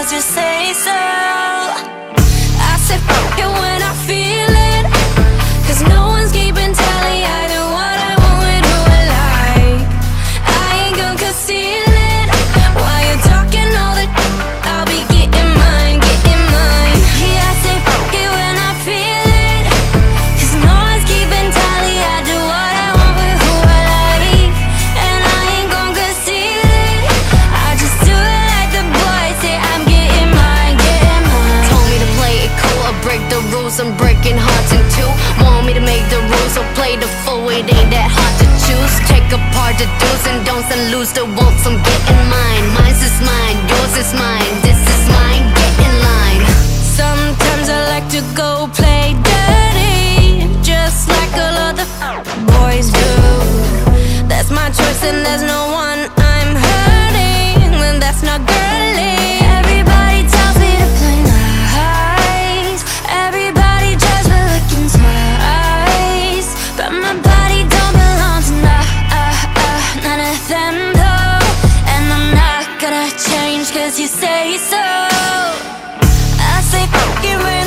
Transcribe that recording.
cause you say so? I said fuck it when I feel broken hearts in two. Want me to make the rules, or play the fool. It ain't that hard to choose. Take apart the do's and don'ts and lose the wolves. I'm getting mine. Mine's is mine, yours is mine. This is mine. Get in line. Sometimes I like to go play dirty, just like all other boys do. That's my choice, and there's no one. say so. I say fuck it